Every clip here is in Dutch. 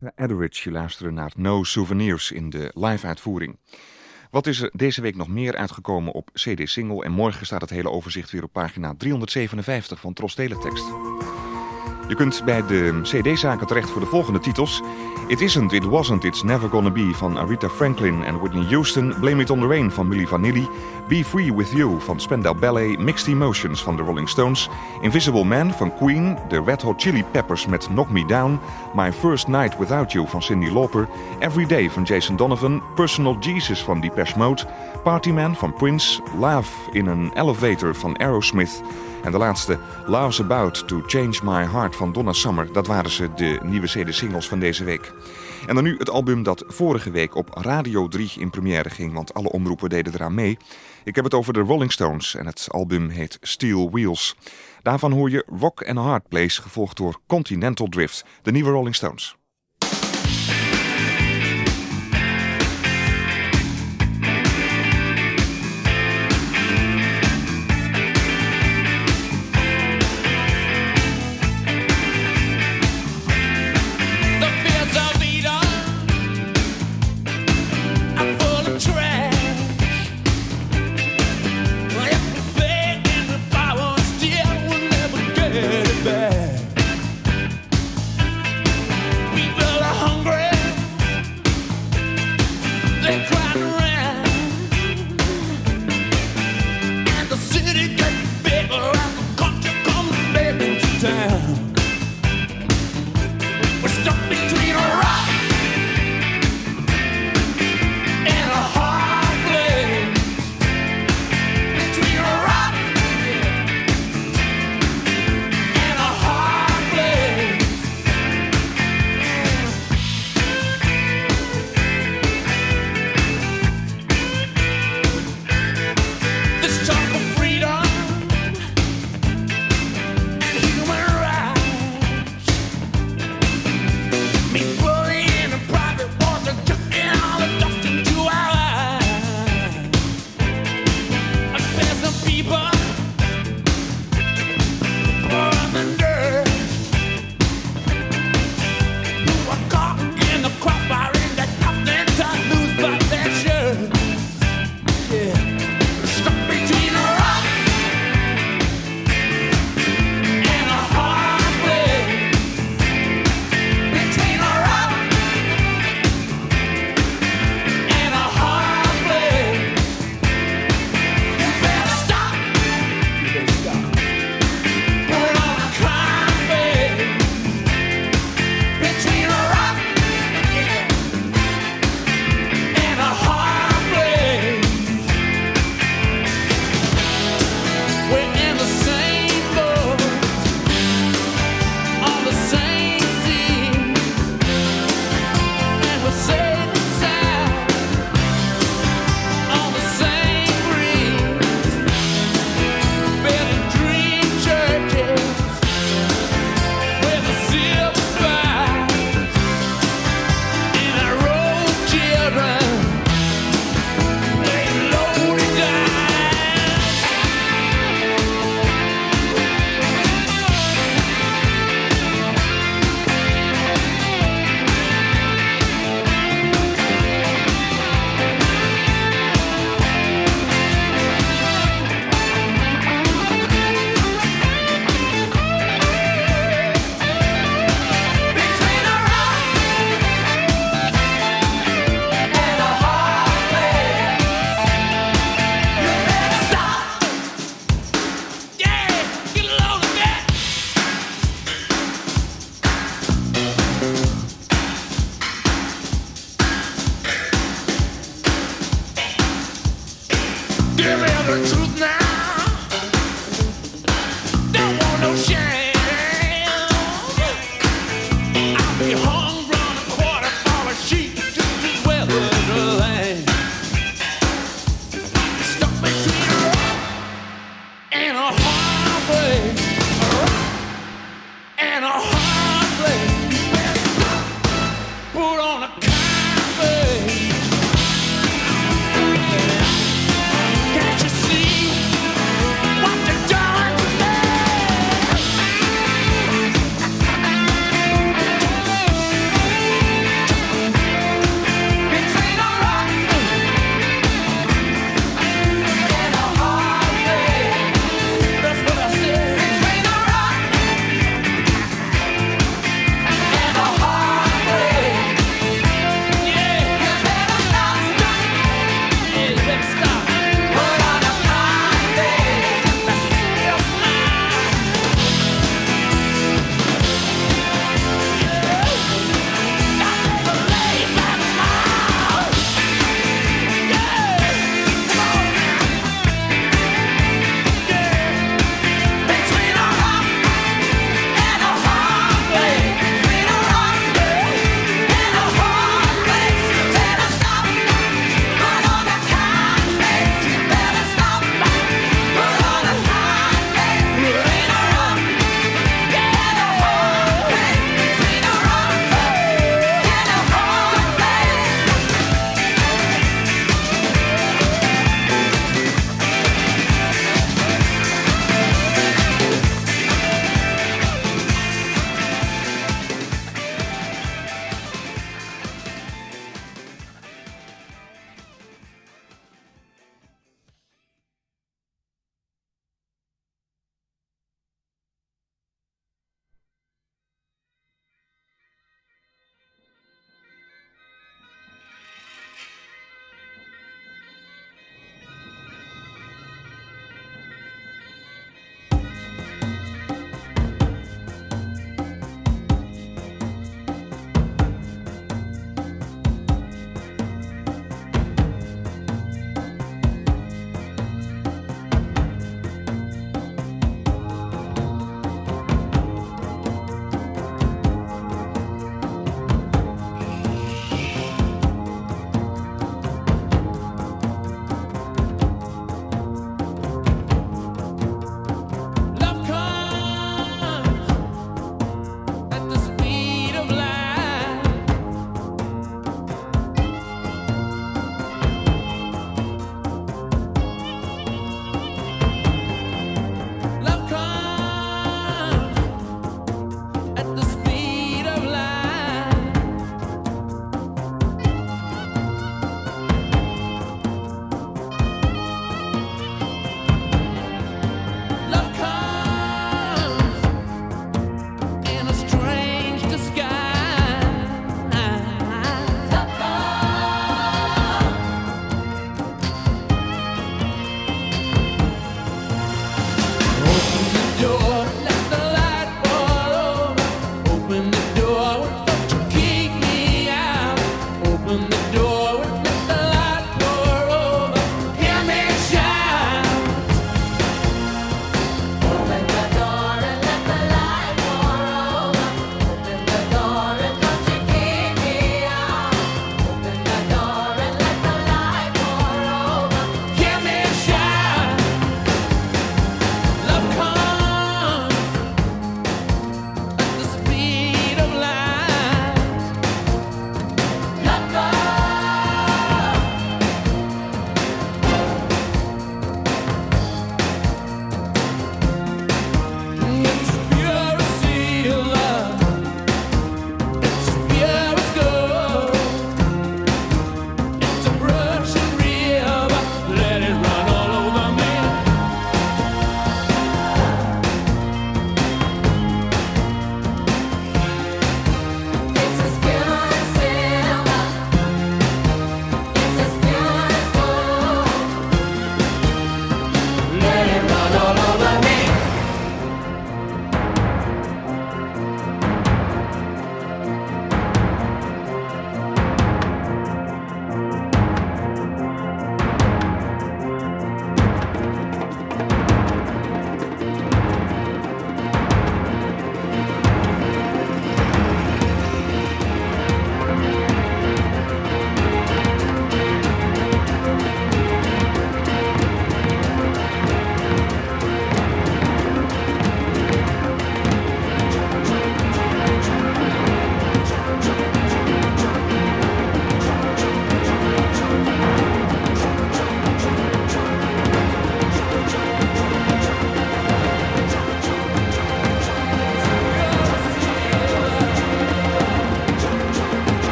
Etheridge, je luisterde naar No Souvenirs in de live-uitvoering. Wat is er deze week nog meer uitgekomen op CD-single en morgen staat het hele overzicht weer op pagina 357 van Tros Teletext. Je kunt bij de CD-zaken terecht voor de volgende titels. It Isn't, It Wasn't, It's Never Gonna Be van Aretha Franklin en Whitney Houston. Blame It On The Rain van Milli Vanilli. Be Free With You van Spandau Ballet. Mixed Emotions van The Rolling Stones. Invisible Man van Queen. The Red Hot Chili Peppers met Knock Me Down. My First Night Without You van Cyndi Lauper. Every Day van Jason Donovan. Personal Jesus van Depeche Mode. Partyman van Prince. Love in an Elevator van Aerosmith. En de laatste, Love's About to Change My Heart van Donna Summer. Dat waren ze, de nieuwe CD-singles van deze week. En dan nu het album dat vorige week op Radio 3 in première ging, want alle omroepen deden eraan mee. Ik heb het over de Rolling Stones en het album heet Steel Wheels. Daarvan hoor je Rock and Hard Place, gevolgd door Continental Drift, de nieuwe Rolling Stones.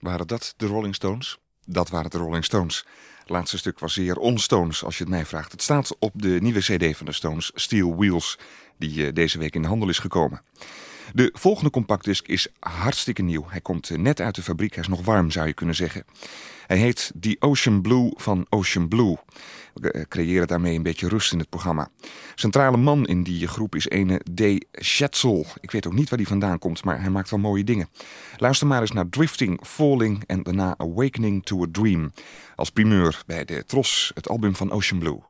Waren dat de Rolling Stones? Dat waren de Rolling Stones. Het laatste stuk was zeer on-Stones, als je het mij vraagt. Het staat op de nieuwe cd van de Stones, Steel Wheels, die eh, deze week in de handel is gekomen. De volgende compactdisc is hartstikke nieuw. Hij komt net uit de fabriek, hij is nog warm zou je kunnen zeggen. Hij heet The Ocean Blue van Ocean Blue. We eh, creëren daarmee een beetje rust in het programma. Centrale man in die groep is ene D. Schetzel. Ik weet ook niet waar die vandaan komt, maar hij maakt wel mooie dingen. Luister maar eens naar Drifting, Falling en daarna Awakening to a Dream. Als primeur bij de Tros, het album van Ocean Blue.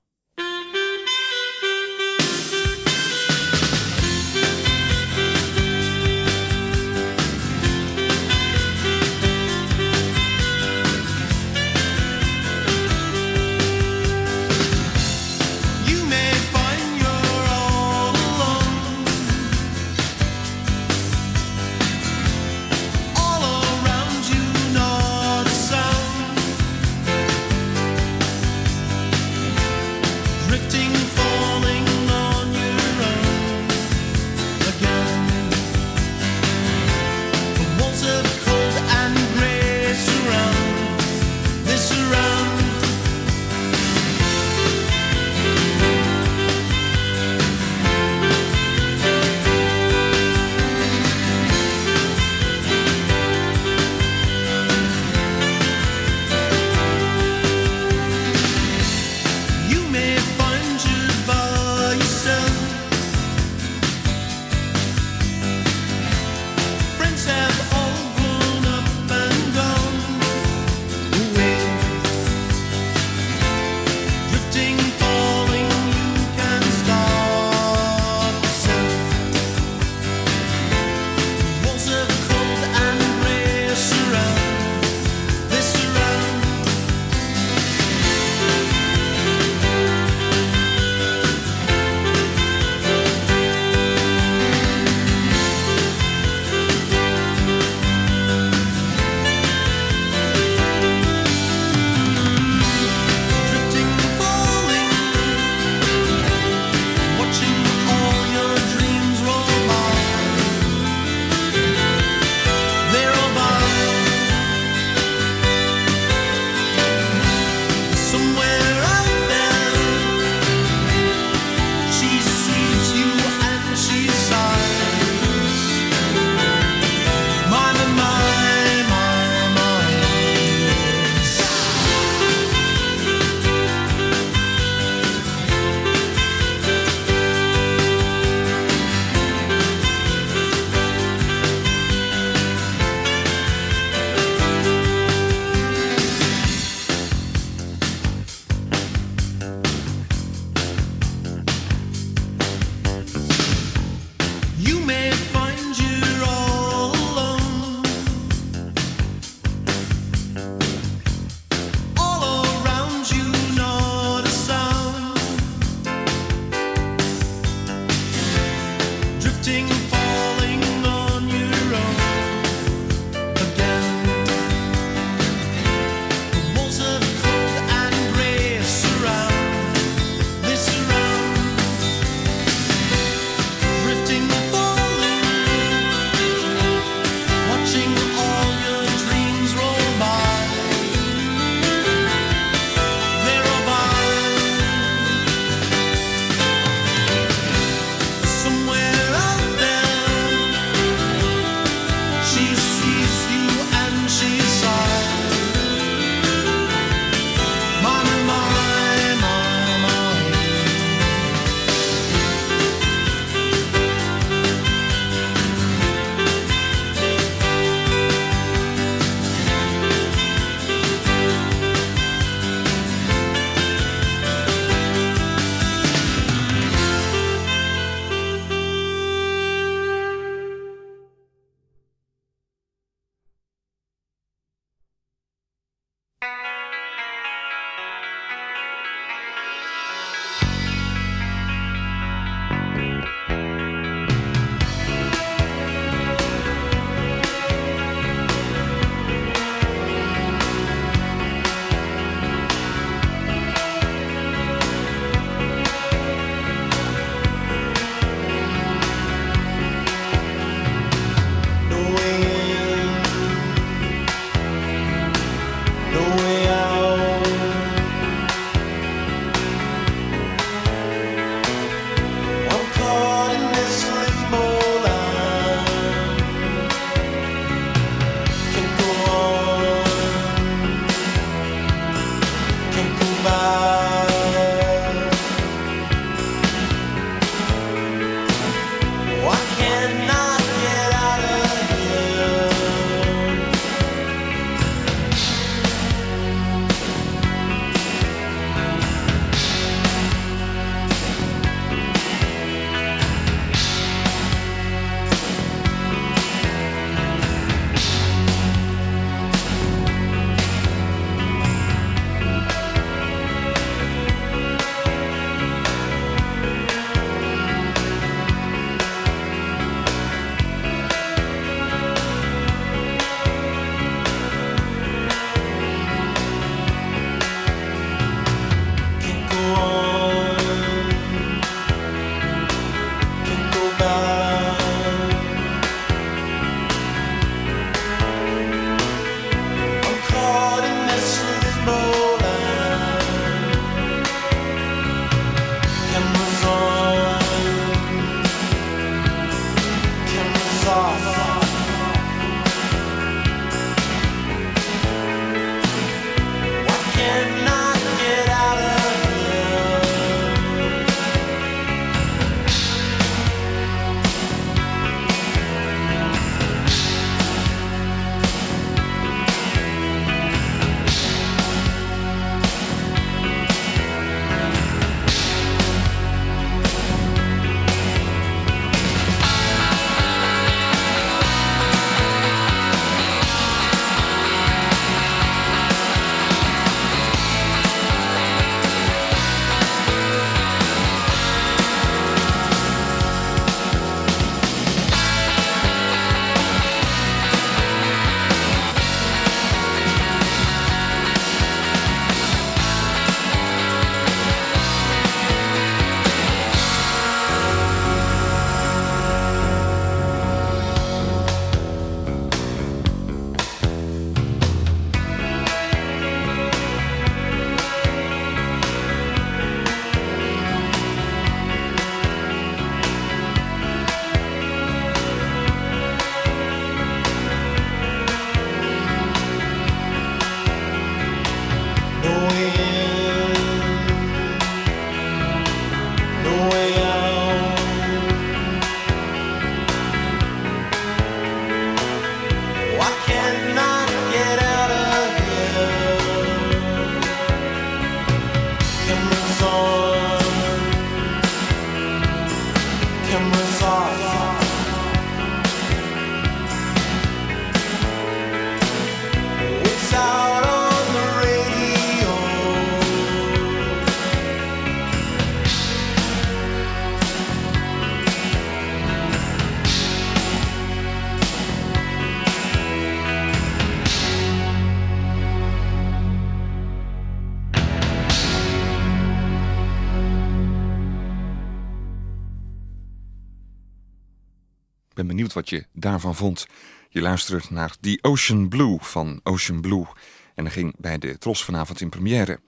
Wat je daarvan vond. Je luistert naar The Ocean Blue van Ocean Blue. En dat ging bij de Tros vanavond in première.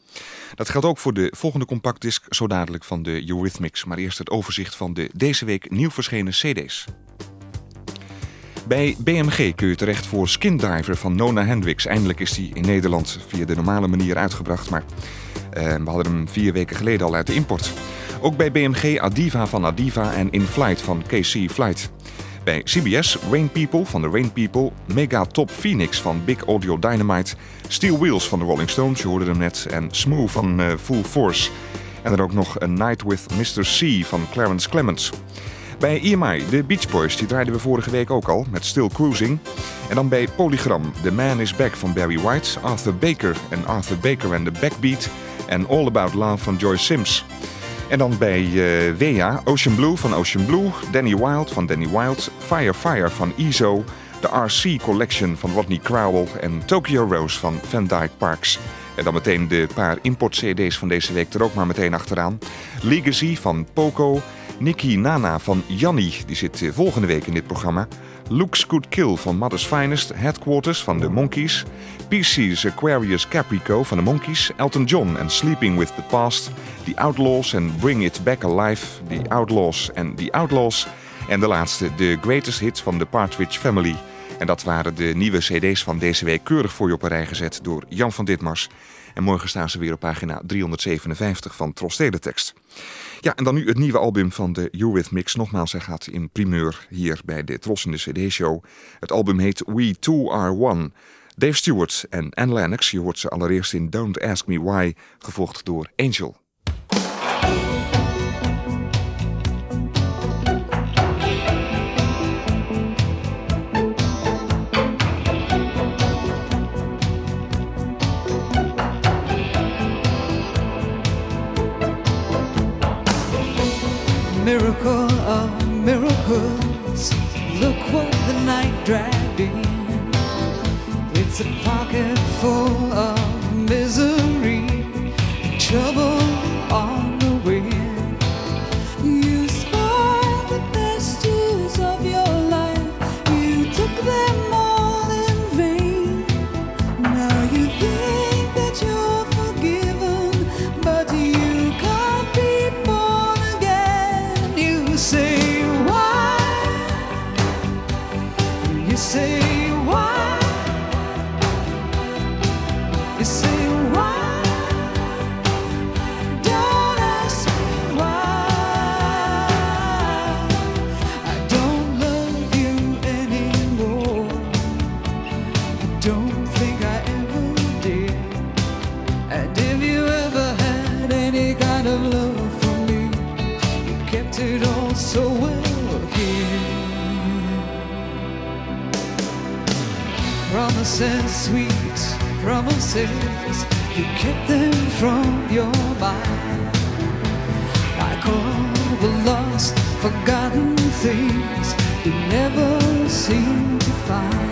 Dat geldt ook voor de volgende compactdisc, zo dadelijk van de Eurythmics. Maar eerst het overzicht van de deze week nieuw verschenen cd's. Bij BMG kun je terecht voor Skin Diver van Nona Hendricks. Eindelijk is die in Nederland via de normale manier uitgebracht. Maar uh, we hadden hem vier weken geleden al uit de import. Ook bij BMG Adiva van Adiva en In Flight van KC Flight. Bij CBS Rain People van de Rain People, Mega Top Phoenix van Big Audio Dynamite, Steel Wheels van de Rolling Stones, je hoorde hem net, en Smooth van uh, Full Force. En dan ook nog A Night with Mr. C van Clarence Clements. Bij EMI, de Beach Boys, die draaiden we vorige week ook al met Still Cruising. En dan bij Polygram, The Man is Back van Barry White, Arthur Baker en Arthur Baker and the Backbeat en All About Love van Joyce Sims. En dan bij uh, Wea, Ocean Blue van Ocean Blue, Danny Wild van Danny Wild, Fire Fire van EZO, de RC Collection van Rodney Crowell en Tokyo Rose van Van Dyke Parks. En dan meteen de paar import-cd's van deze week er ook maar meteen achteraan. Legacy van Poco, Nikki Nana van Janni, die zit eh, volgende week in dit programma. Looks Could Kill van Mother's Finest, Headquarters van The Monkeys, PC's Aquarius Caprico van The Monkeys, Elton John en Sleeping with the Past, The Outlaws en Bring It Back Alive, The Outlaws en The Outlaws. En de laatste, de greatest hits van The Partridge Family. En dat waren de nieuwe cd's van deze week keurig voor je op een rij gezet door Jan van Ditmars. En morgen staan ze weer op pagina 357 van Tros Teletext. Ja, en dan nu het nieuwe album van de Eurythmics. Nogmaals, hij gaat in primeur hier bij de Tros in de CD-show. Het album heet We Two Are One. Dave Stewart en Anne Lennox, je hoort ze allereerst in Don't Ask Me Why, gevolgd door Angel. Look what the night dragged in. It's a pocket full of forgotten things you never seem to find.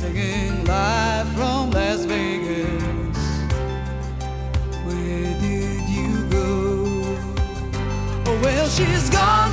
Singing live from Las Vegas. Where did you go? Oh, well, she's gone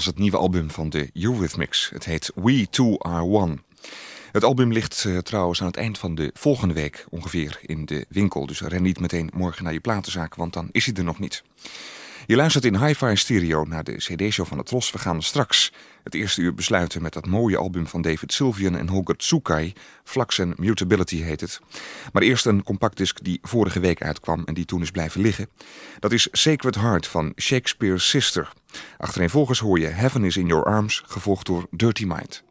was het nieuwe album van de Eurythmics. Het heet We Two Are One. Het album ligt eh, trouwens aan het eind van de volgende week ongeveer in de winkel. Dus ren niet meteen morgen naar je platenzaak, want dan is hij er nog niet. Je luistert in Hi-Fi Stereo naar de CD-show van het Tros. We gaan straks het eerste uur besluiten met dat mooie album van David Sylvian en Holger Tsukai. Flux Mutability heet het. Maar eerst een compactdisc die vorige week uitkwam en die toen is blijven liggen. Dat is Sacred Heart van Shakespeare's Sister. Achtereenvolgens hoor je Heaven is in Your Arms, gevolgd door Dirty Mind.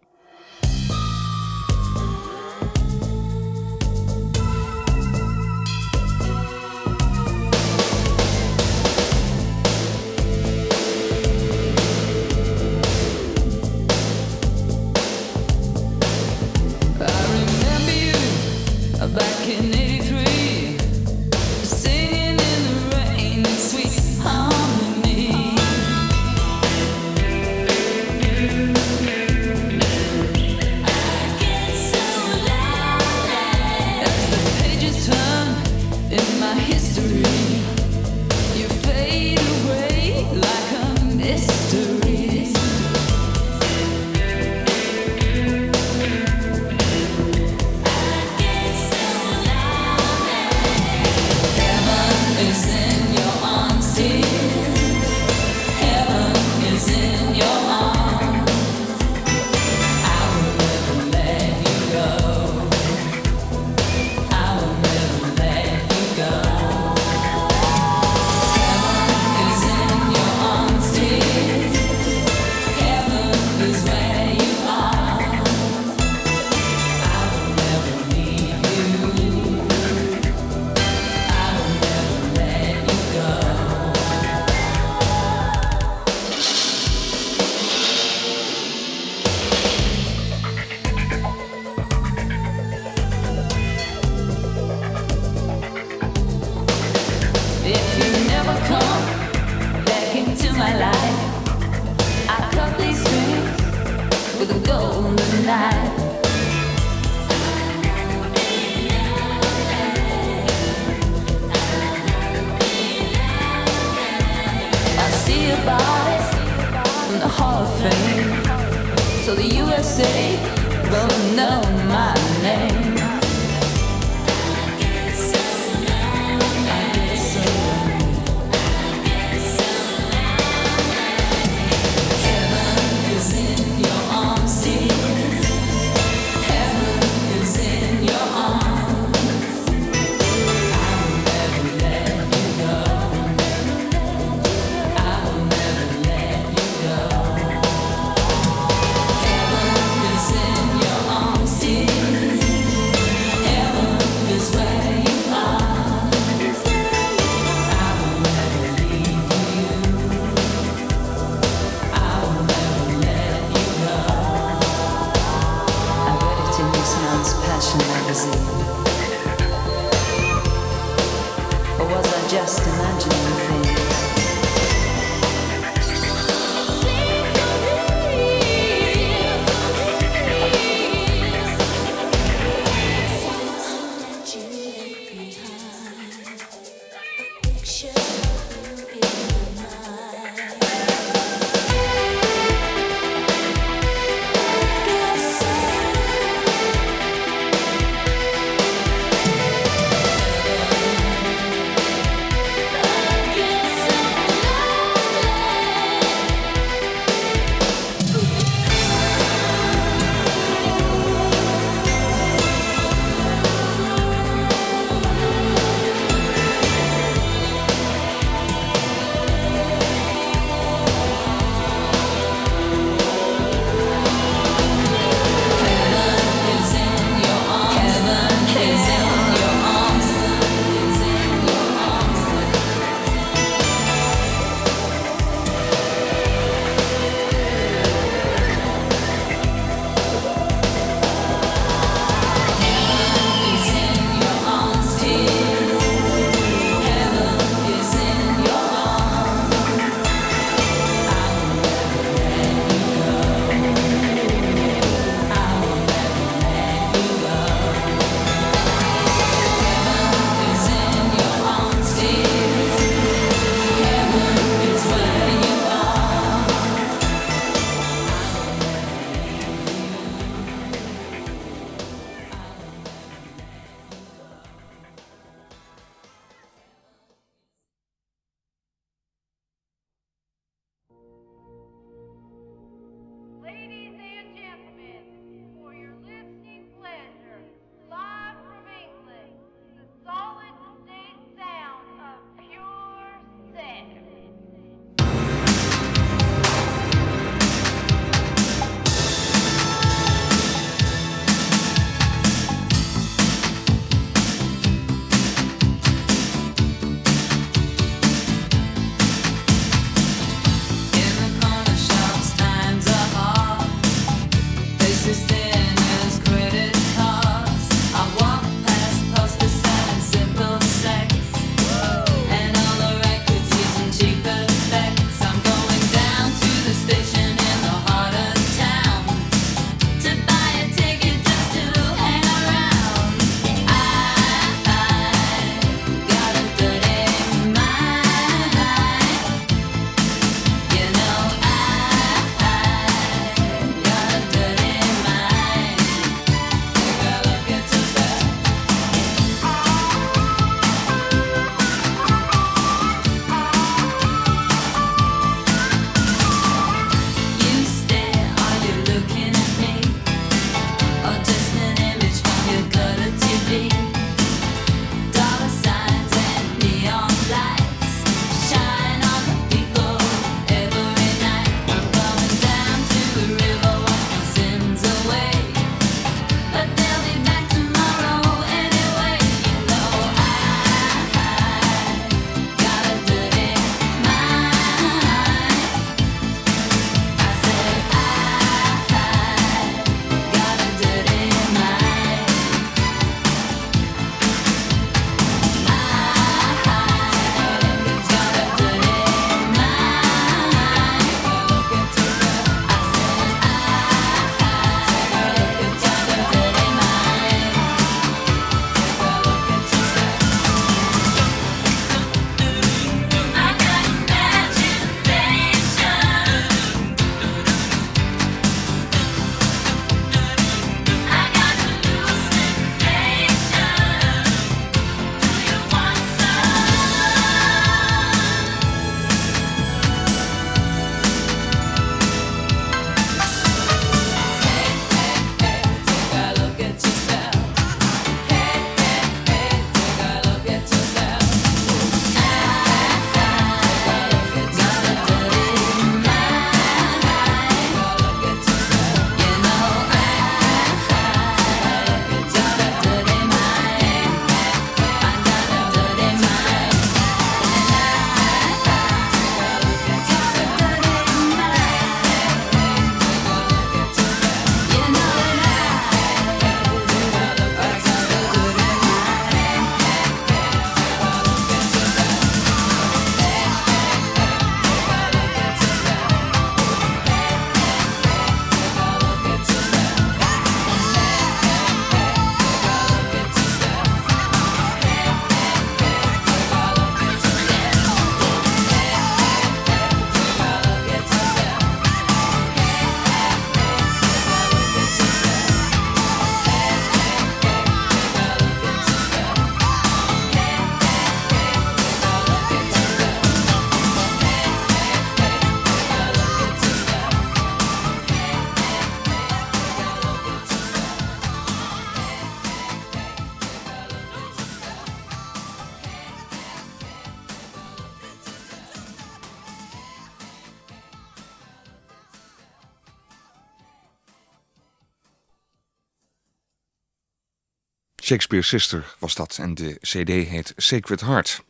Shakespeare's Sister was dat en de cd heet Sacred Heart.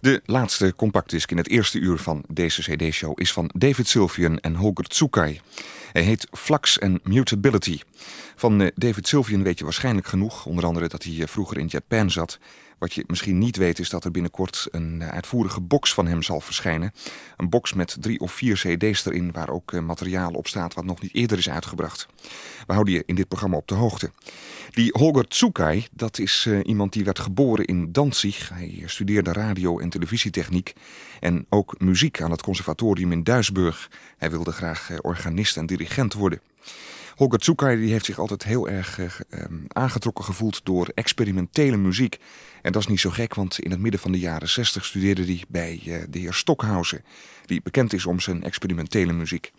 De laatste compactdisc in het eerste uur van deze cd-show is van David Sylvian en Holger Tsukai. Hij heet Flux and Mutability. Van eh, David Sylvian weet je waarschijnlijk genoeg, onder andere dat hij eh, vroeger in Japan zat wat je misschien niet weet is dat er binnenkort een eh, uitvoerige box van hem zal verschijnen. Een box met drie of vier cd's erin waar ook materiaal op staat wat nog niet eerder is uitgebracht. We houden je in dit programma op de hoogte. Die Holger Tsukai, dat is iemand die werd geboren in Danzig. Hij studeerde radio- en televisietechniek en ook muziek aan het conservatorium in Duisburg. Hij wilde graag organist en dirigent worden. Holger Tsukai die heeft zich altijd heel erg uh, aangetrokken gevoeld door experimentele muziek. En dat is niet zo gek, want in het midden van de jaren 60 studeerde hij bij uh, de heer Stockhausen, die bekend is om zijn experimentele muziek.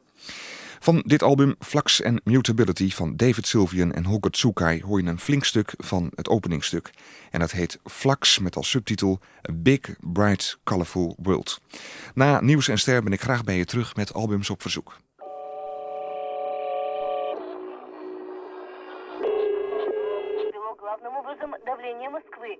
Van dit album Flux and Mutability van David Sylvian en Holger Tsukai hoor je een flink stuk van het openingstuk. En dat heet Flux met als subtitel A Big, Bright, Colorful World. Na Nieuws en Ster ben ik graag bij je terug met albums op verzoek. давление Москвы.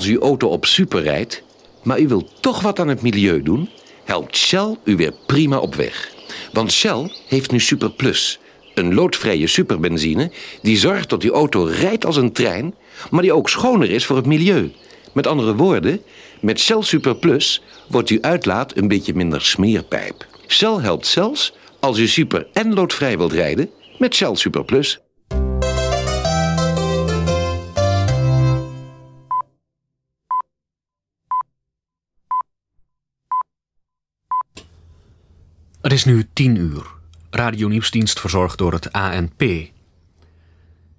Als uw auto op super rijdt, maar u wilt toch wat aan het milieu doen, helpt Shell u weer prima op weg. Want Shell heeft nu Super Plus, een loodvrije superbenzine die zorgt dat uw auto rijdt als een trein, maar die ook schoner is voor het milieu. Met andere woorden, met Shell Super Plus wordt uw uitlaat een beetje minder smeerpijp. Shell helpt zelfs als u super en loodvrij wilt rijden met Shell Super Plus. Het is nu tien uur. Radio Nieuwsdienst verzorgd door het ANP.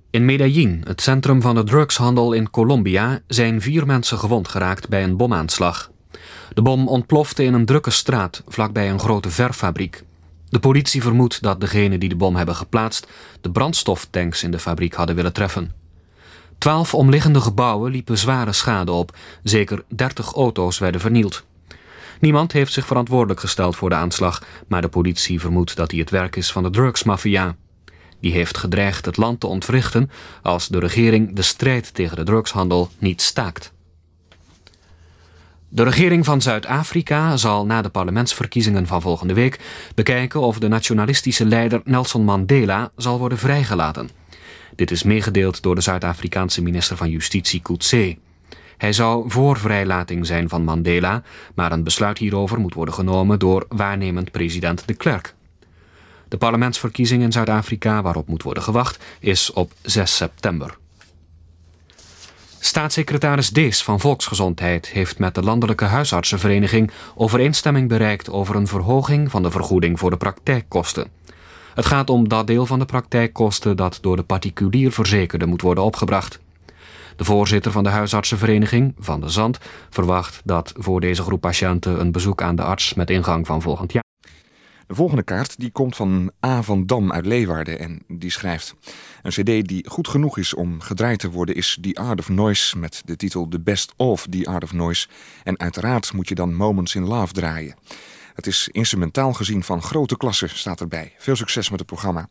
In Medellin, het centrum van de drugshandel in Colombia, zijn vier mensen gewond geraakt bij een bomaanslag. De bom ontplofte in een drukke straat vlakbij een grote verffabriek. De politie vermoedt dat degenen die de bom hebben geplaatst de brandstoftanks in de fabriek hadden willen treffen. Twaalf omliggende gebouwen liepen zware schade op, zeker dertig auto's werden vernield. Niemand heeft zich verantwoordelijk gesteld voor de aanslag, maar de politie vermoedt dat hij het werk is van de drugsmafia. Die heeft gedreigd het land te ontwrichten als de regering de strijd tegen de drugshandel niet staakt. De regering van Zuid-Afrika zal na de parlementsverkiezingen van volgende week bekijken of de nationalistische leider Nelson Mandela zal worden vrijgelaten. Dit is meegedeeld door de Zuid-Afrikaanse minister van Justitie Coetzee. Hij zou voor vrijlating zijn van Mandela, maar een besluit hierover moet worden genomen door waarnemend president de Klerk. De parlementsverkiezing in Zuid-Afrika, waarop moet worden gewacht, is op 6 september. Staatssecretaris Dees van Volksgezondheid heeft met de Landelijke Huisartsenvereniging overeenstemming bereikt over een verhoging van de vergoeding voor de praktijkkosten. Het gaat om dat deel van de praktijkkosten dat door de particulier verzekerde moet worden opgebracht. De voorzitter van de huisartsenvereniging, Van de Zand, verwacht dat voor deze groep patiënten een bezoek aan de arts met ingang van volgend jaar. De volgende kaart die komt van A. van Dam uit Leeuwarden en die schrijft... Een cd die goed genoeg is om gedraaid te worden is The Art of Noise... met de titel The Best of The Art of Noise. En uiteraard moet je dan Moments in Love draaien. Het is instrumentaal gezien van grote klasse, staat erbij. Veel succes met het programma.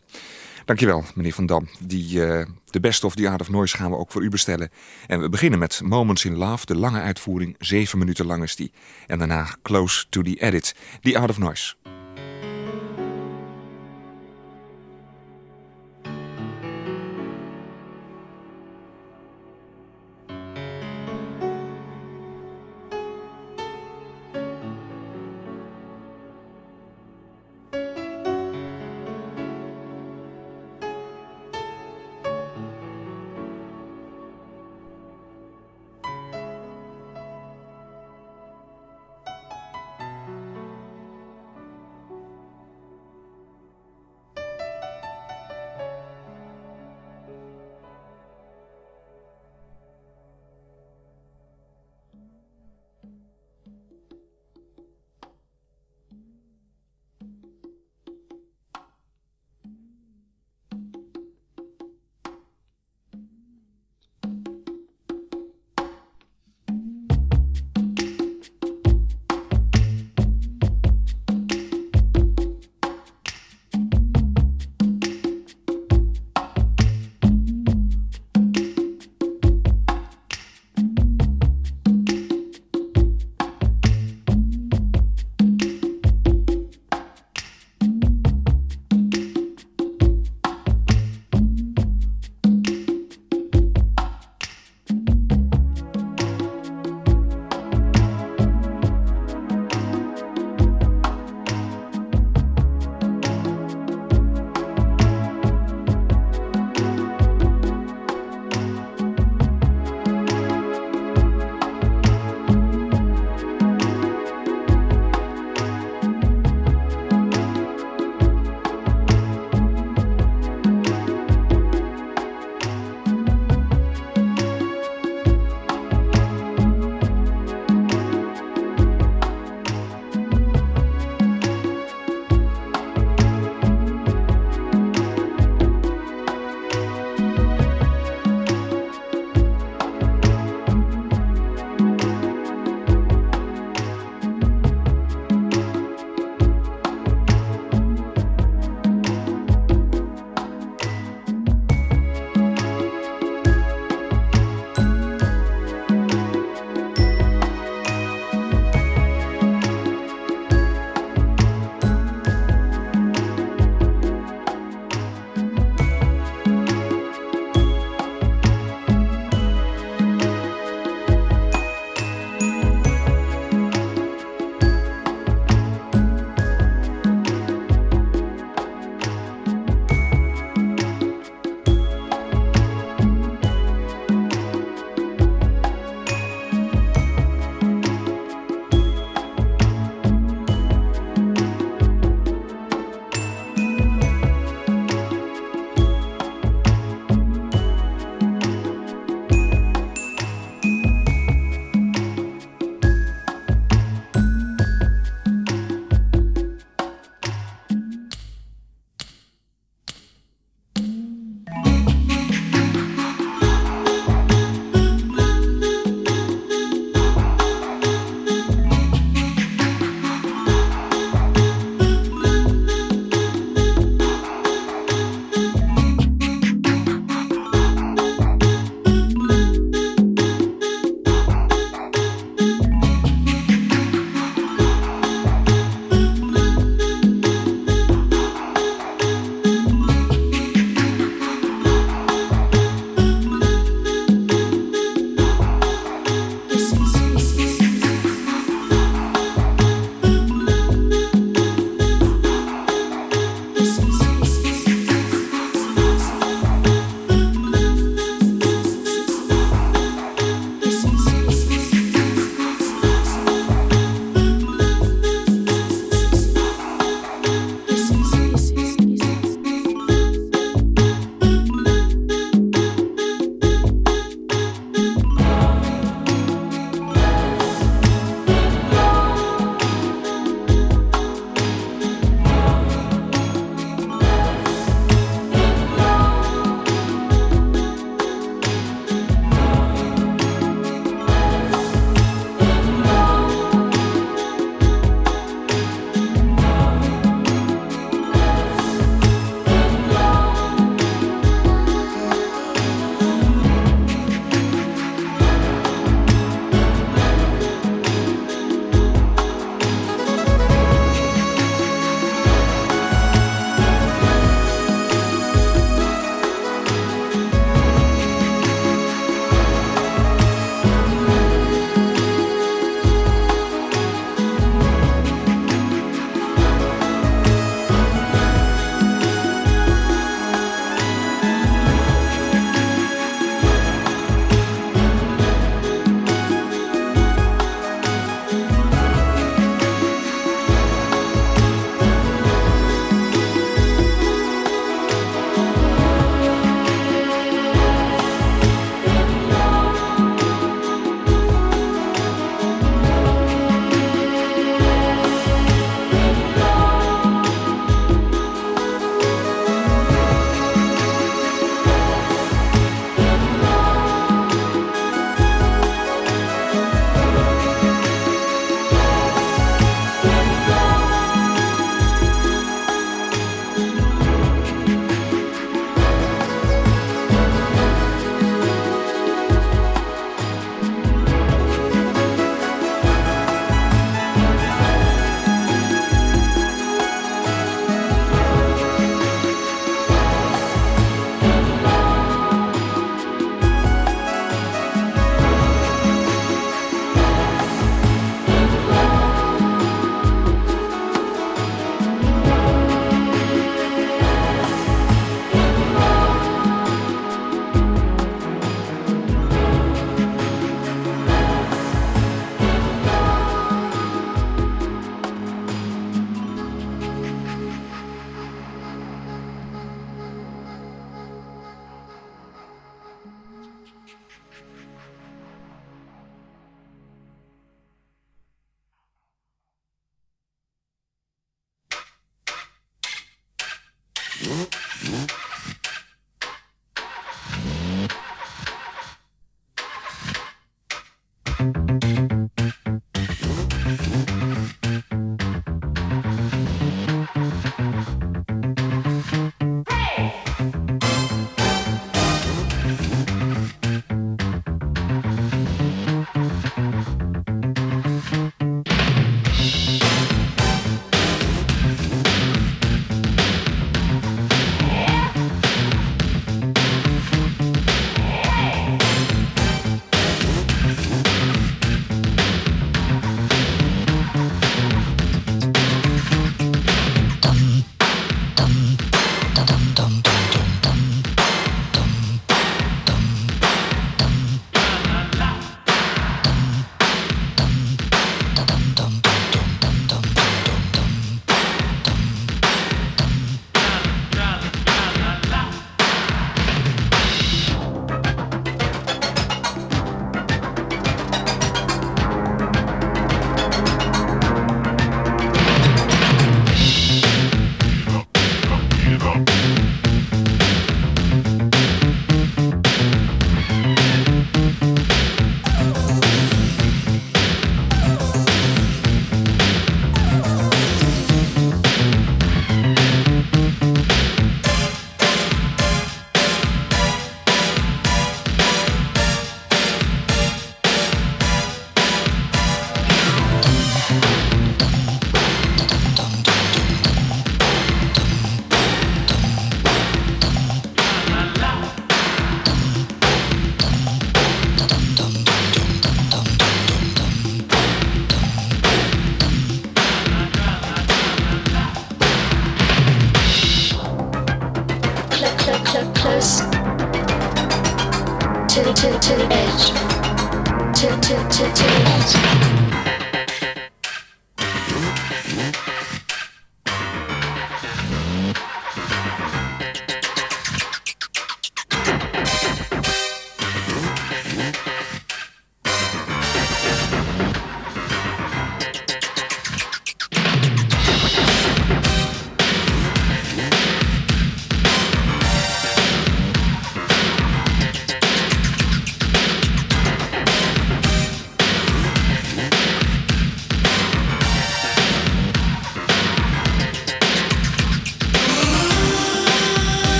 Dankjewel, meneer Van Dam. Die, uh, de Best of The Art of Noise gaan we ook voor u bestellen. En we beginnen met Moments in Love, de lange uitvoering. Zeven minuten lang is die. En daarna Close to the Edit, The Art of Noise.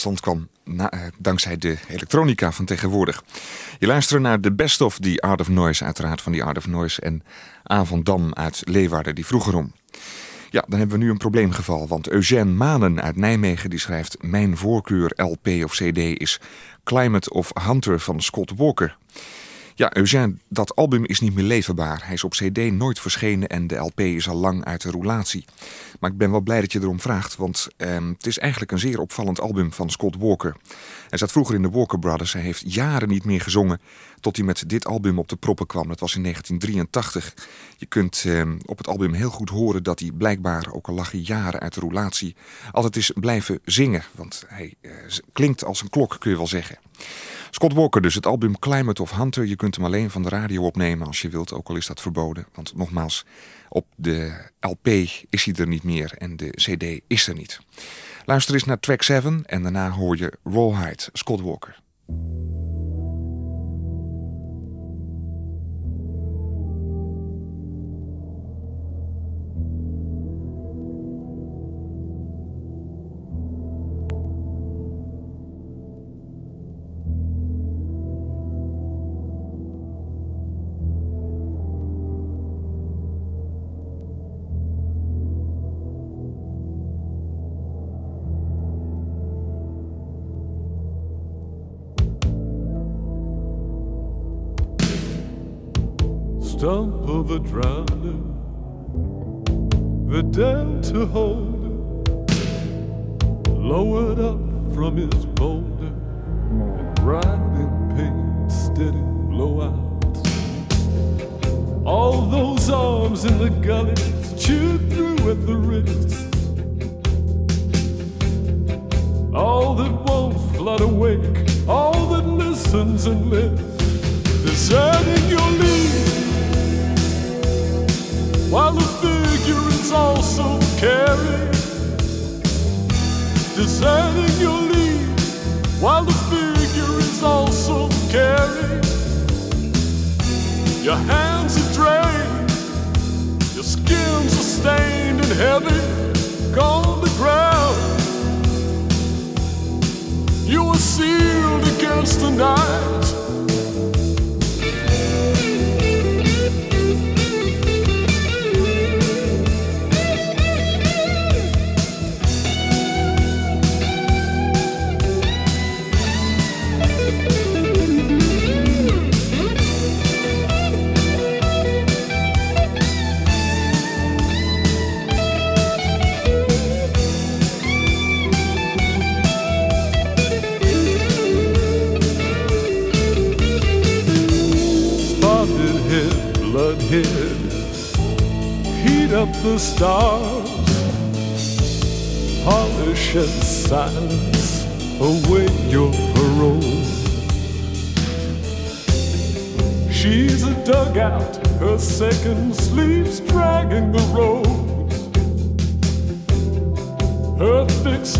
Stand kwam eh, dankzij de elektronica van tegenwoordig. Je luistert naar de Best of The Art of Noise, uiteraard van The Art of Noise. En A van Dam uit Leeuwarden, die vroeger om. Ja, dan hebben we nu een probleemgeval. Want Eugène Manen uit Nijmegen die schrijft... Mijn voorkeur LP of CD is Climate of Hunter van Scott Walker. Ja, Eugène, dat album is niet meer leverbaar. Hij is op CD nooit verschenen en de LP is al lang uit de roulatie. Maar ik ben wel blij dat je erom vraagt, want ehm, het is eigenlijk een zeer opvallend album van Scott Walker. Hij zat vroeger in de Walker Brothers. Hij heeft jaren niet meer gezongen tot hij met dit album op de proppen kwam. Dat was in 1983. Je kunt ehm, op het album heel goed horen dat hij blijkbaar, ook al lag hij jaren uit de roulatie, altijd is blijven zingen. Want hij eh, klinkt als een klok, kun je wel zeggen. Scott Walker dus, het album Climate of Hunter. Je kunt hem alleen van de radio opnemen als je wilt, ook al is dat verboden. Want nogmaals, op de LP is hij er niet meer en de CD is er niet. Luister eens naar track 7 en daarna hoor je Rawhide, Scott Walker. Stump of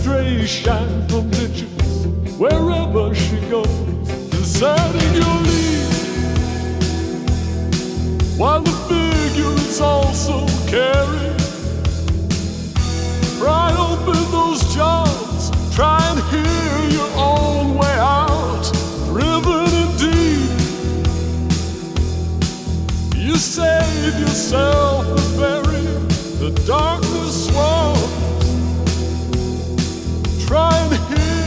strays shine from ditches wherever she goes, deserting your lead while the figure is also carried. Pry open those jaws, try and hear your own way out. Driven indeed, you save yourself the bury the darkness swamps. Try and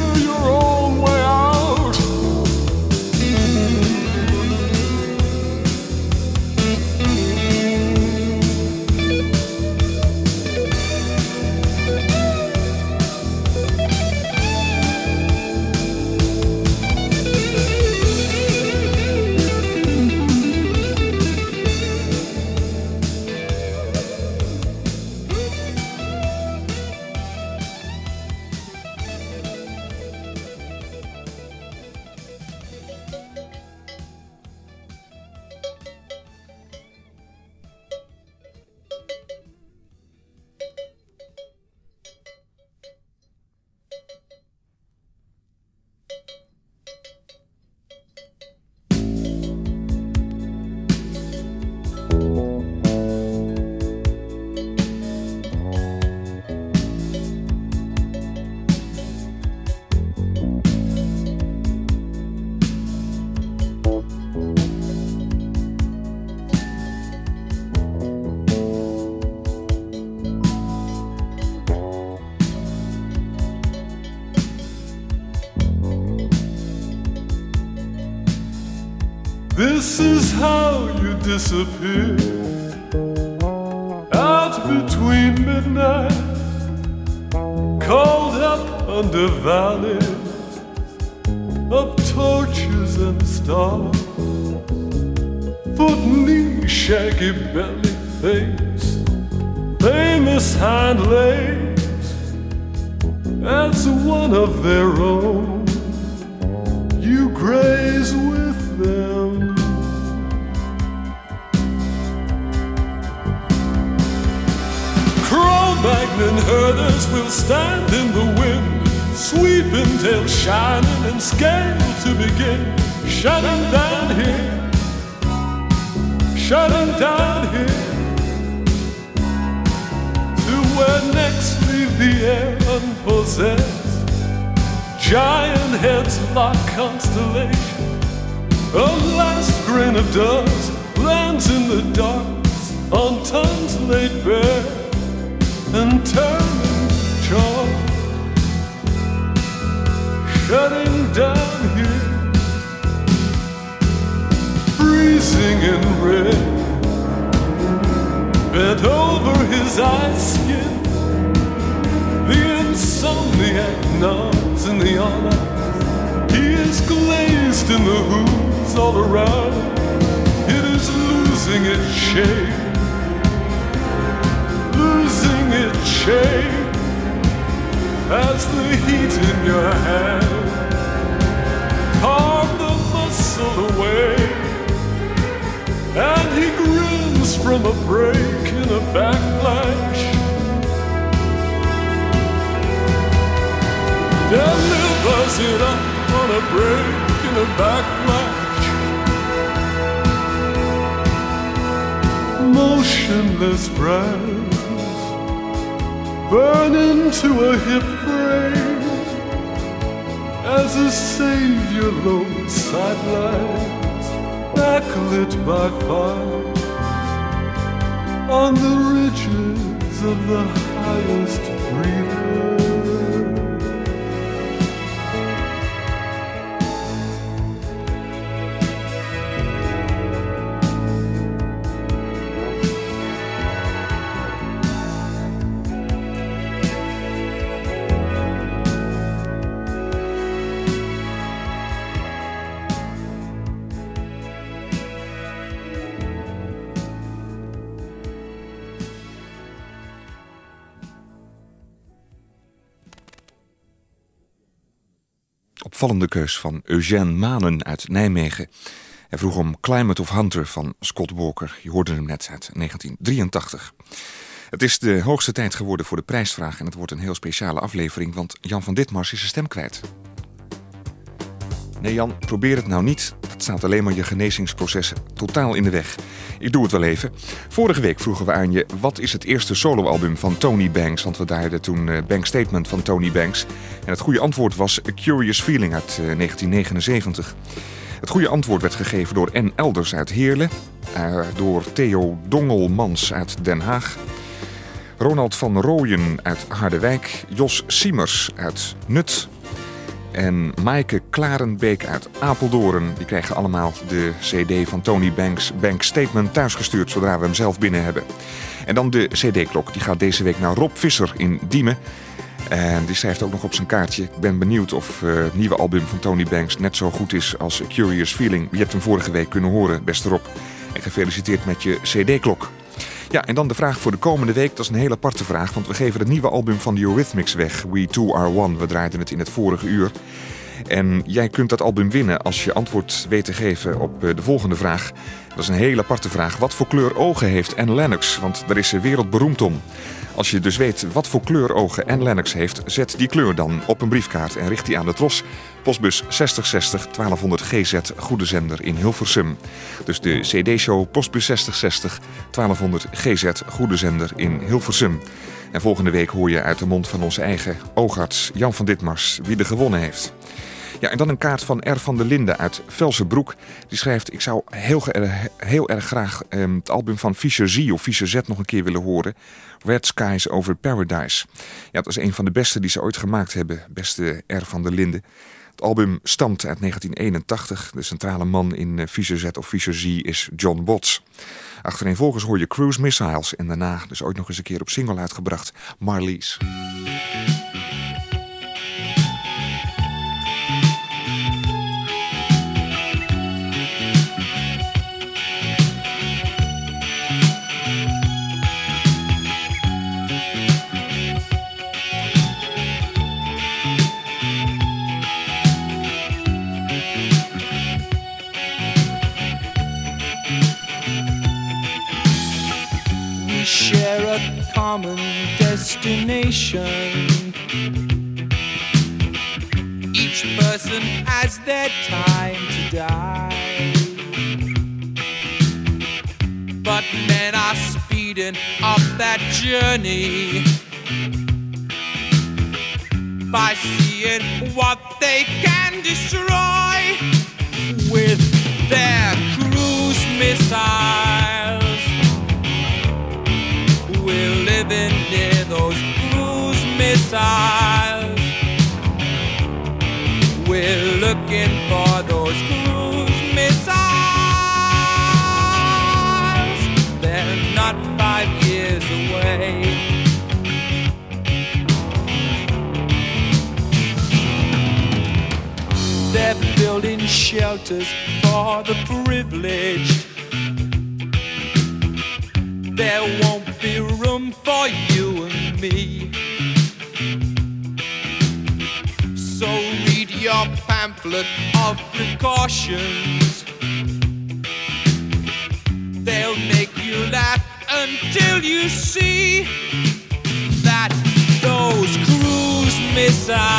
disappear laid bare and turning chalk. Shutting down here, freezing in red, bent over his ice skin. The insomniac nods in the honor. He is glazed in the hooves all around. It is losing its shape, shape as the heat in your hand carve the muscle away. And he grins from a break in a backlash. Delivers it up on a break in a backlash. Motionless brands burn into a hip frame as a savior low sidelines, backlit by fire on the ridges of the highest breeder. Opvallende keus van Eugène Manen uit Nijmegen. Hij vroeg om Climate of Hunter van Scott Walker. Je hoorde hem net uit 1983. Het is de hoogste tijd geworden voor de prijsvraag en het wordt een heel speciale aflevering, want Jan van Ditmars is zijn stem kwijt. Nee Jan, probeer het nou niet. Staat alleen maar je genezingsprocessen totaal in de weg. Ik doe het wel even. Vorige week vroegen we aan je... wat is het eerste soloalbum van Tony Banks? Want we draaiden toen uh, Bank Statement van Tony Banks. En het goede antwoord was A Curious Feeling uit uh, 1979. Het goede antwoord werd gegeven door N. Elders uit Heerlen... Uh, door Theo Dongelmans uit Den Haag... Ronald van Rooyen uit Harderwijk... Jos Siemers uit Nut... En Maaike Klarenbeek uit Apeldoorn. Die krijgen allemaal de cd van Tony Banks Bank Statement thuisgestuurd zodra we hem zelf binnen hebben. En dan de cd-klok. Die gaat deze week naar Rob Visser in Diemen. En die schrijft ook nog op zijn kaartje. Ik ben benieuwd of uh, het nieuwe album van Tony Banks net zo goed is als Curious Feeling. Je hebt hem vorige week kunnen horen, beste Rob. En gefeliciteerd met je cd-klok. Ja, en dan de vraag voor de komende week. Dat is een hele aparte vraag, want we geven het nieuwe album van de Eurythmics weg. We Two Are One. We draaiden het in het vorige uur. En jij kunt dat album winnen als je antwoord weet te geven op de volgende vraag. Dat is een hele aparte vraag. Wat voor kleur ogen heeft Anne Lennox? Want daar is ze wereldberoemd om. Als je dus weet wat voor kleur ogen Anne Lennox heeft, zet die kleur dan op een briefkaart en richt die aan de tros. Postbus 6060 1200 GZ Goede Zender in Hilversum. Dus de CD-show Postbus 6060 1200 GZ Goede Zender in Hilversum. En volgende week hoor je uit de mond van onze eigen oogarts Jan van Ditmars wie er gewonnen heeft. Ja, en dan een kaart van R. van der Linden uit Velsenbroek. Die schrijft, ik zou heel, ge- heel erg graag ehm, het album van Fischer Z of Fischer Z nog een keer willen horen. Red Skies Over Paradise. Ja, dat is een van de beste die ze ooit gemaakt hebben, beste R. van der Linden. Het album stamt uit 1981. De centrale man in eh, Fischer Z of Fischer Z is John Watts. Achtereenvolgens hoor je Cruise Missiles en daarna dus ooit nog eens een keer op single uitgebracht Marlies. Common destination. Each person has their time to die. But men are speeding up that journey by seeing what they can destroy with their cruise missiles. We're looking for those cruise missiles. They're not five years away. They're building shelters for the privileged. There won't be room for you and me. So read your pamphlet of precautions. They'll make you laugh until you see that those cruise missiles.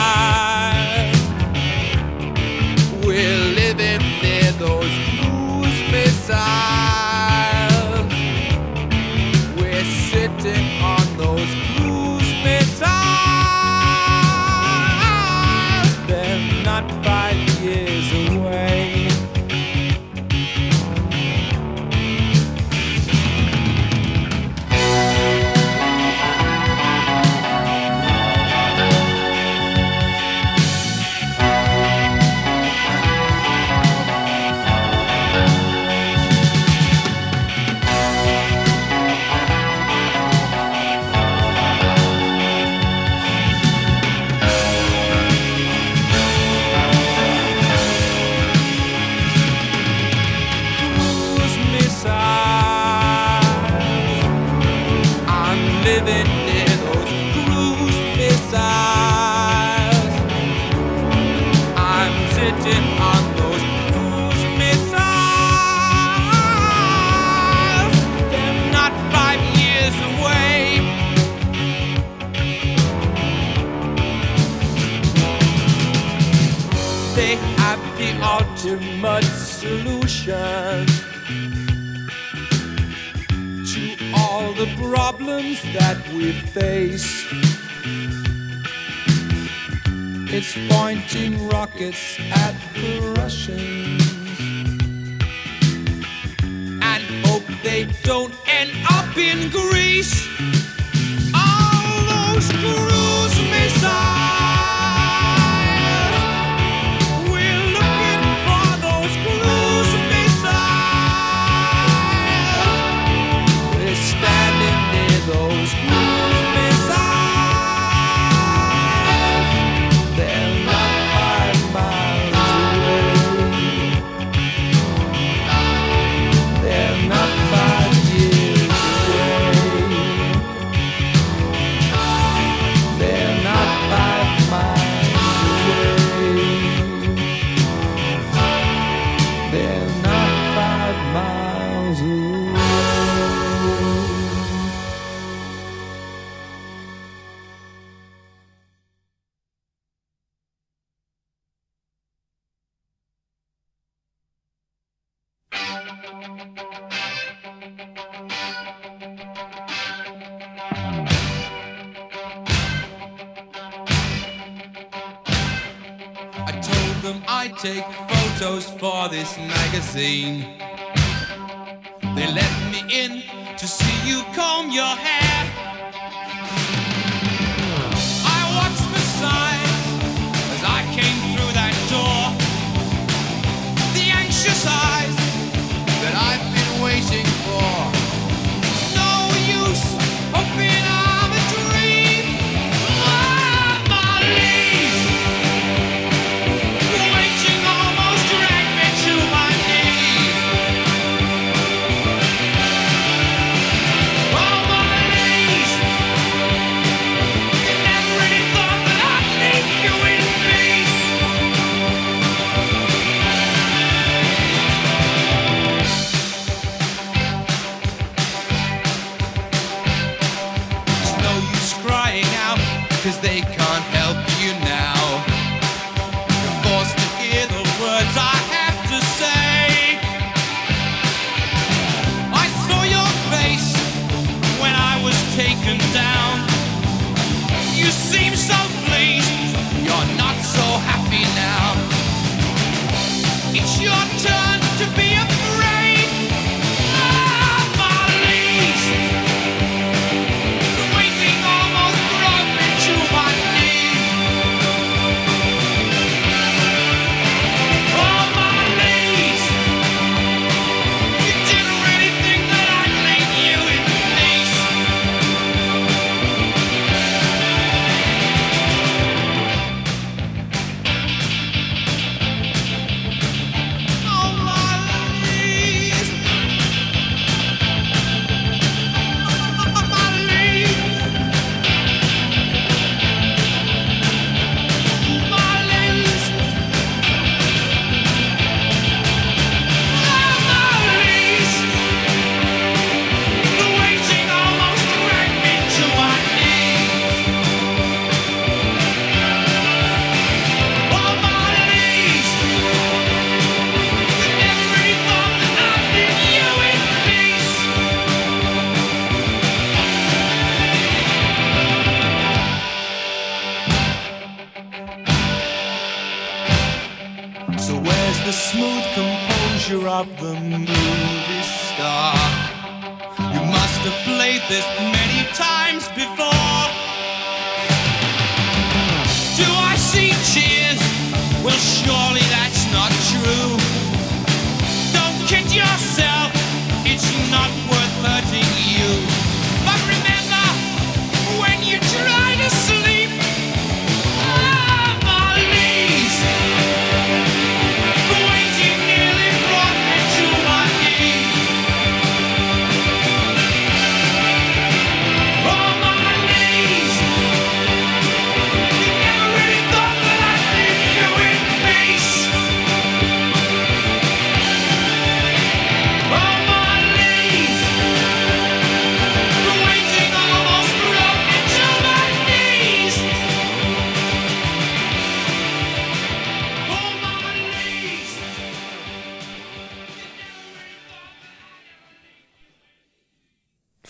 That we face. It's pointing rockets at the Russians and hope they don't end up in Greece. All those cruise missiles.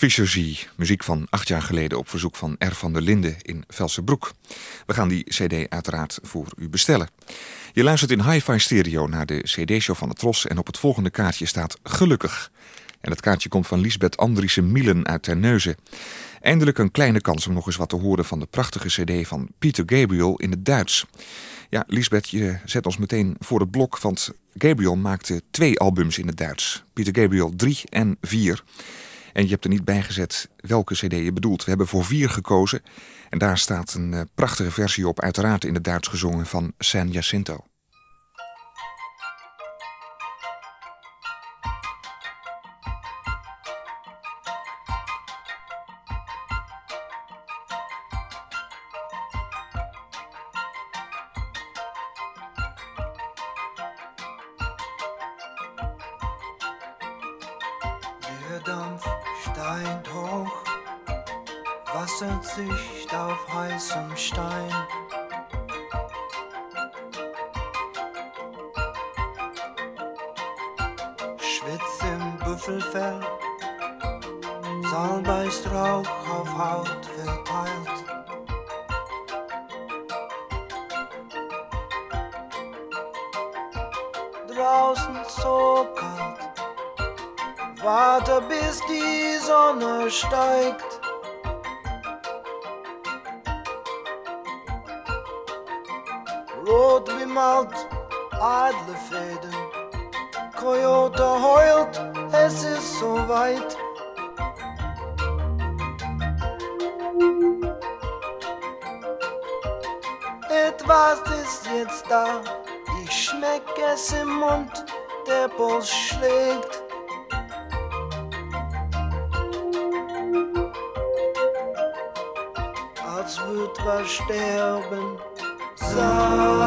Fischer Z, muziek van acht jaar geleden op verzoek van R. van der Linden in Velsenbroek. We gaan die cd uiteraard voor u bestellen. Je luistert in hi-fi stereo naar de cd-show van de Tros en op het volgende kaartje staat Gelukkig. En dat kaartje komt van Lisbeth Andriessen Mielen uit Terneuzen. Eindelijk een kleine kans om nog eens wat te horen van de prachtige cd van Peter Gabriel in het Duits. Ja, Lisbeth, je zet ons meteen voor het blok, want Gabriel maakte twee albums in het Duits. Peter Gabriel 3 en 4. En je hebt er niet bij gezet welke cd je bedoelt. We hebben voor 4 gekozen en daar staat een eh, prachtige versie op, uiteraard in het Duits gezongen van San Jacinto. Epos schlägt. Als würde was sterben. Sag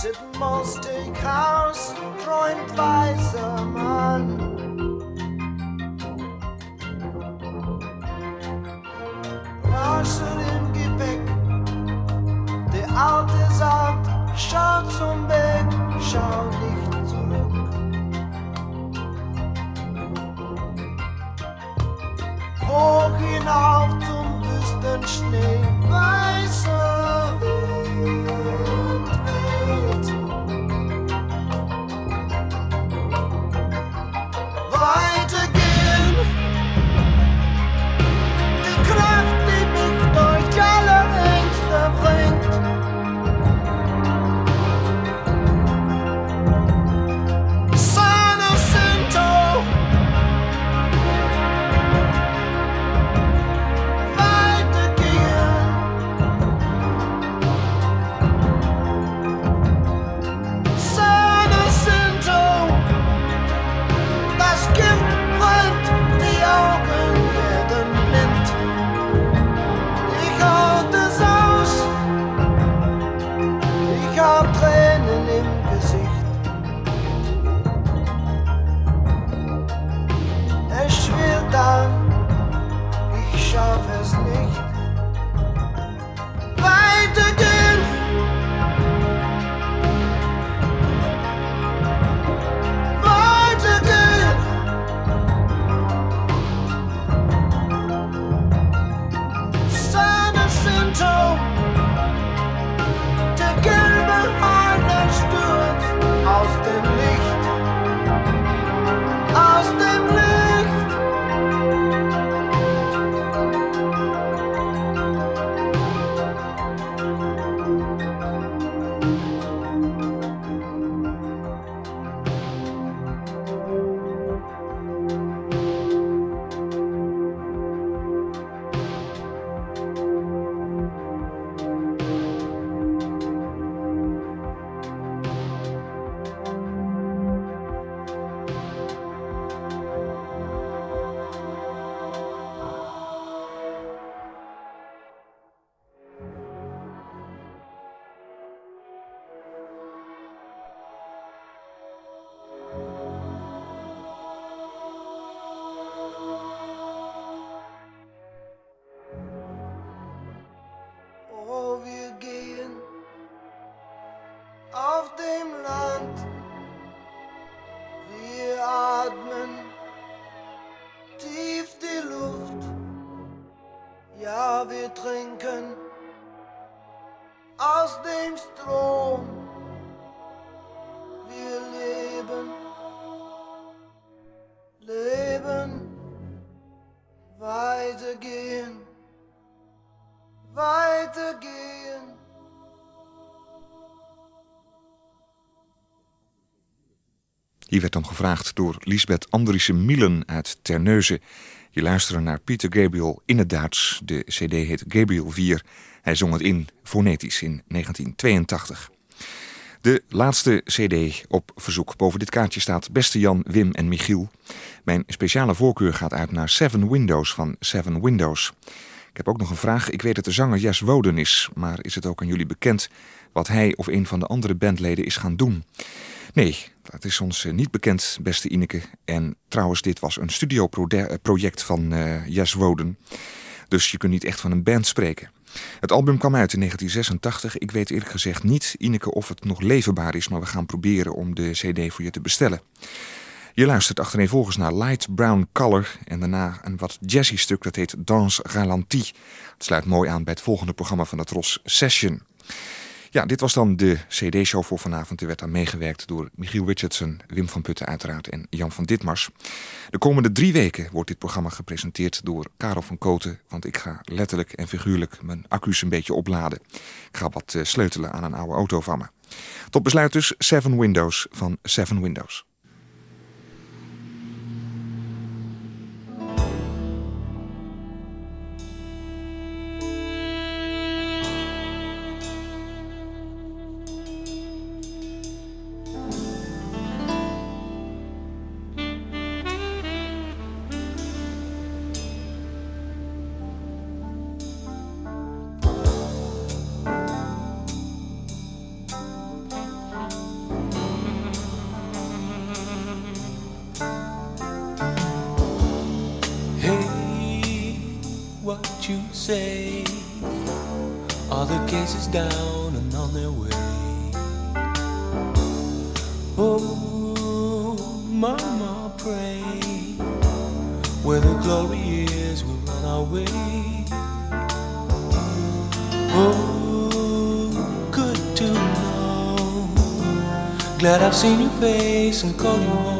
sit must take. Hier werd dan gevraagd door Lisbeth Andriessen Mielen uit Terneuzen. Je luisterde naar Peter Gabriel in het Duits. De cd heet Gabriel 4. Hij zong het in fonetisch in 1982. De laatste cd op verzoek. Boven dit kaartje staat Beste Jan, Wim en Michiel. Mijn speciale voorkeur gaat uit naar Seven Windows van Seven Windows. Ik heb ook nog een vraag. Ik weet dat de zanger Jes Woden is, maar is het ook aan jullie bekend wat hij of een van de andere bandleden is gaan doen? Nee, dat is ons eh, niet bekend, beste Ineke. En trouwens, dit was een studioproject van uh, Jes Woden. Dus je kunt niet echt van een band spreken. Het album kwam uit in 1986. Ik weet eerlijk gezegd niet, Ineke, of het nog leverbaar is, maar we gaan proberen om de CD voor je te bestellen. Je luistert achtereenvolgens naar Light Brown Color en daarna een wat jazzy stuk dat heet Danse Ralentie. Het sluit mooi aan bij het volgende programma van het Ros Session. Ja, dit was dan de CD-show voor vanavond. Er werd aan meegewerkt door Michiel Richardson, Wim van Putten uiteraard en Jan van Ditmars. De komende drie weken wordt dit programma gepresenteerd door Karel van Koten. Want ik ga letterlijk en figuurlijk mijn accu's een beetje opladen. Ik ga wat eh, sleutelen aan een oude auto van me. Tot besluit dus Seven Windows van Seven Windows. say all the cases down and on their way. Oh, Mama, pray where the glory is, we're on our way. Oh, good to know. Glad I've seen your face and called you home.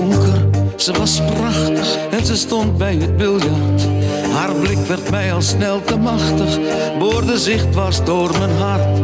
Donker, ze was prachtig en ze stond bij het biljart. Haar blik werd mij al snel te machtig, boorde zich dwars door mijn hart.